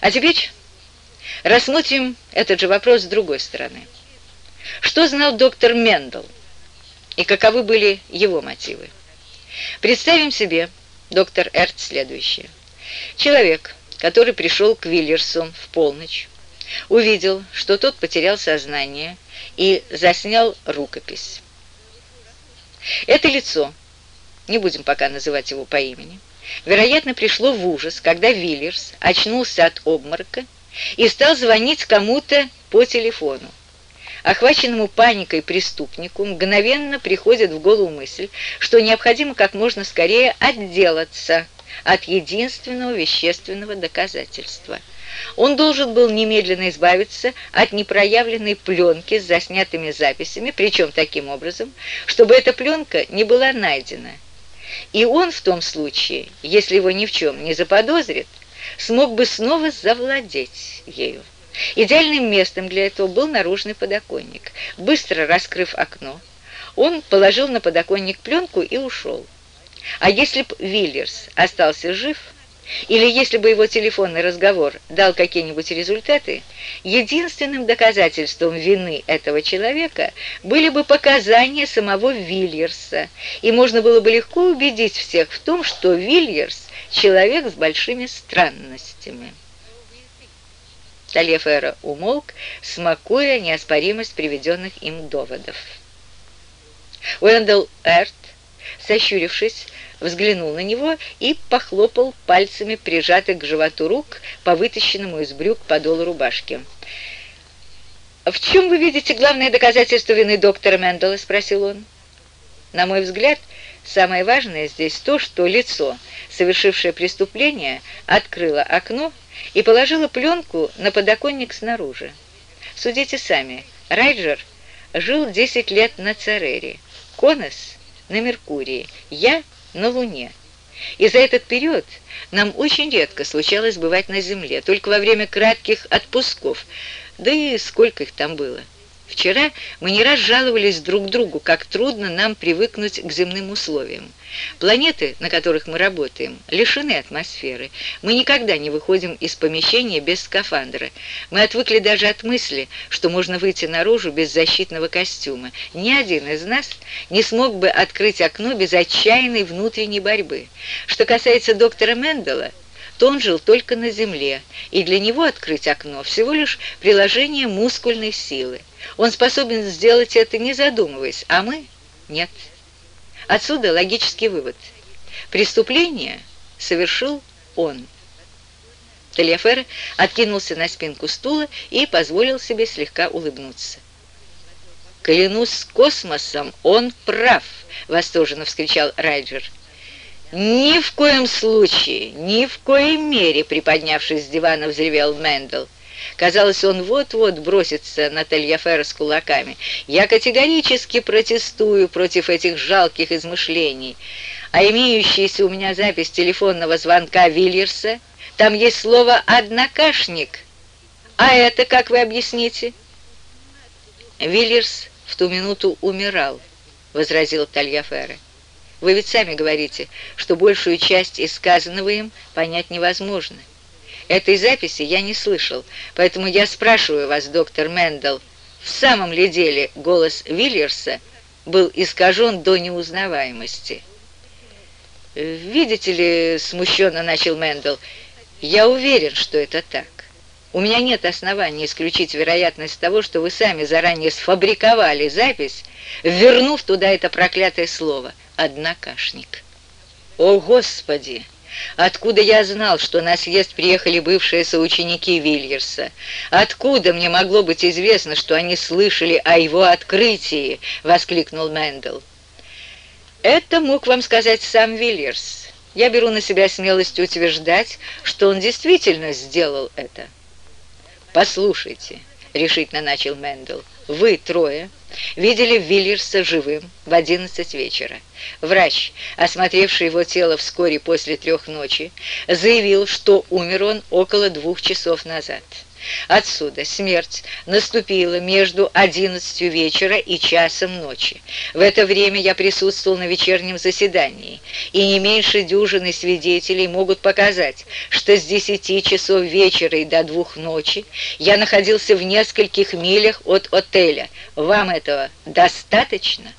А теперь рассмотрим этот же вопрос с другой стороны. Что знал доктор Мендел и каковы были его мотивы? Представим себе, доктор Эрт, следующее. Человек, который пришел к Виллерсу в полночь, увидел, что тот потерял сознание и заснял рукопись. Это лицо, не будем пока называть его по имени, вероятно, пришло в ужас, когда Виллерс очнулся от обморока и стал звонить кому-то по телефону. Охваченному паникой преступнику мгновенно приходит в голову мысль, что необходимо как можно скорее отделаться от единственного вещественного доказательства. Он должен был немедленно избавиться от непроявленной пленки с заснятыми записями, причем таким образом, чтобы эта пленка не была найдена. И он в том случае, если его ни в чем не заподозрит, смог бы снова завладеть ею. Идеальным местом для этого был наружный подоконник. Быстро раскрыв окно, он положил на подоконник пленку и ушел. А если б Виллерс остался жив, или если бы его телефонный разговор дал какие-нибудь результаты, единственным доказательством вины этого человека были бы показания самого Вильерса, и можно было бы легко убедить всех в том, что Вильерс – человек с большими странностями. Тальефера умолк, смакуя неоспоримость приведенных им доводов. Уэндell Эрт, сощурившись, взглянул на него и похлопал пальцами прижатых к животу рук по вытащенному из брюк подолу рубашки. «В чем вы видите главное доказательство вины доктора Мэндала?» — спросил он. «На мой взгляд, самое важное здесь то, что лицо, совершившее преступление, открыло окно и положила пленку на подоконник снаружи. Судите сами, Райджер жил 10 лет на Церере, Конос на Меркурии, я на Луне. И за этот период нам очень редко случалось бывать на Земле, только во время кратких отпусков, да и сколько их там было. Вчера мы не раз жаловались друг другу, как трудно нам привыкнуть к земным условиям. Планеты, на которых мы работаем, лишены атмосферы. Мы никогда не выходим из помещения без скафандра. Мы отвыкли даже от мысли, что можно выйти наружу без защитного костюма. Ни один из нас не смог бы открыть окно без отчаянной внутренней борьбы. Что касается доктора Мендела, то он жил только на земле, и для него открыть окно всего лишь приложение мускульной силы. Он способен сделать это, не задумываясь, а мы – нет. Отсюда логический вывод. Преступление совершил он. Талиафер откинулся на спинку стула и позволил себе слегка улыбнуться. «Клянусь космосом, он прав!» — восторженно вскричал Райджер. «Ни в коем случае, ни в коей мере!» — приподнявшись с дивана, взревел Мэндл. Казалось, он вот-вот бросится на Тальяферро с кулаками. «Я категорически протестую против этих жалких измышлений. А имеющаяся у меня запись телефонного звонка Вильерса, там есть слово «однокашник». А это как вы объясните?» «Вильерс в ту минуту умирал», — возразил Тальяферро. «Вы ведь сами говорите, что большую часть из сказанного им понять невозможно». Этой записи я не слышал, поэтому я спрашиваю вас, доктор Мэндл, в самом ли деле голос Вильерса был искажен до неузнаваемости? «Видите ли, — смущенно начал Мэндл, — я уверен, что это так. У меня нет оснований исключить вероятность того, что вы сами заранее сфабриковали запись, вернув туда это проклятое слово «однокашник». «О, Господи!» Откуда я знал, что на съезд приехали бывшие соученики Вильерса? Откуда мне могло быть известно, что они слышали о его открытии?» — воскликнул Мэндл. «Это мог вам сказать сам Вильерс. Я беру на себя смелость утверждать, что он действительно сделал это». «Послушайте», — решительно начал Мэндл, — вы трое видели Виллерса живым в 11 вечера. Врач, осмотревший его тело вскоре после трех ночи, заявил, что умер он около двух часов назад. Отсюда смерть наступила между одиннадцатью вечера и часом ночи. В это время я присутствовал на вечернем заседании, и не меньше дюжины свидетелей могут показать, что с десяти часов вечера и до двух ночи я находился в нескольких милях от отеля. Вам этого достаточно?